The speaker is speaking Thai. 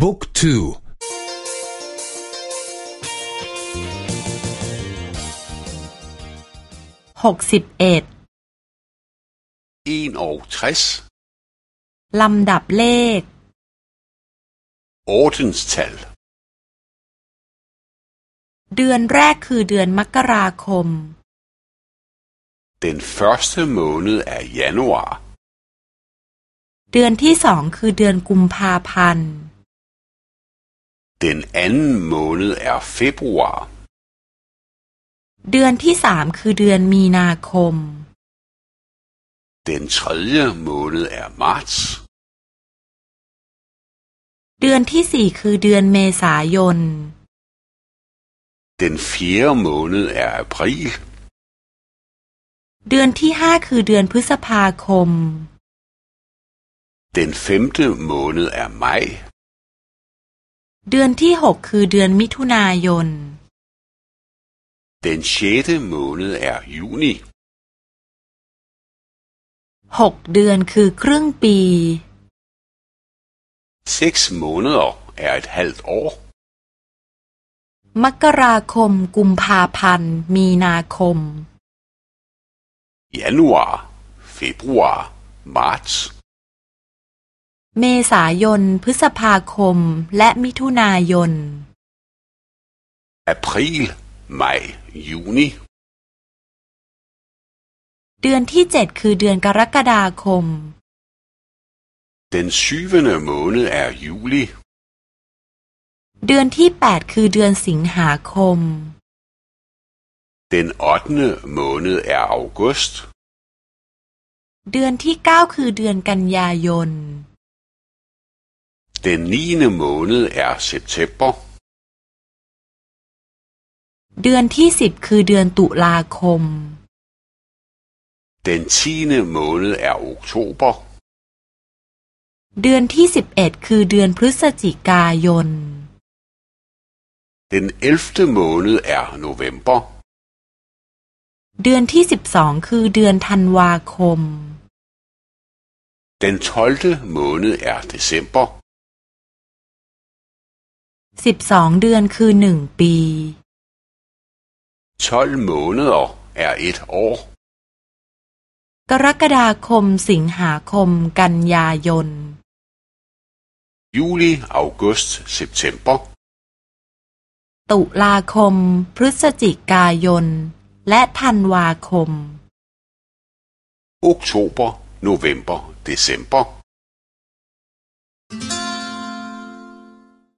บุ๊กทูหกสิบเอ็ดลำดับเลข Ordenstal เดือนแรกคือเดือนมกราคม Den første måned er januar เดือนที่สองคือเดือนกุมภาพันธ์ Den anden måned er februar เดือนที่สามคือเดือนมีนาคม Den tredje måned er marts เดือนที่สี่คือเดือนเมษายน Den fjerde måned er april เดือนที่ห้าคือเดือนพฤษภาคม Den femte måned er maj เดือนที่หกคือเดือนมิถุนายน Den sjette måned er juni หกเดือนคือครึ่งปี Seks måneder er et halvt år มกราคมกุมภาพันธ์มีนาคม Januar februar marts เมษายน พฤษภาคม และมิถุนายน April maj juni เดือนที่เจ็ดคือเดือนกรกฎาคม Den syvende måned er juli เดือนที่แปดคือเดือนสิงหาคม Den ottende måned er august เดือนที่เก้าคือเดือนกันยายน Den niende måned er september เดือนที่สิบคือเดือนตุลาคม Den tiende måned er oktober เดือนที่สิบเอ็ดคือเดือนพฤศจิกายน Den ellevte måned er november เดือนที่สิบสองคือเดือนธันวาคม Den tolvte måned er december สิบสองเดือนคือหนึ่งปี 12 måneder er et år กรกฎาคมสิงหาคมกันยายน Juli, august, september ตุลาคม พฤศจิกายน และธันวาคม Oktober, november, december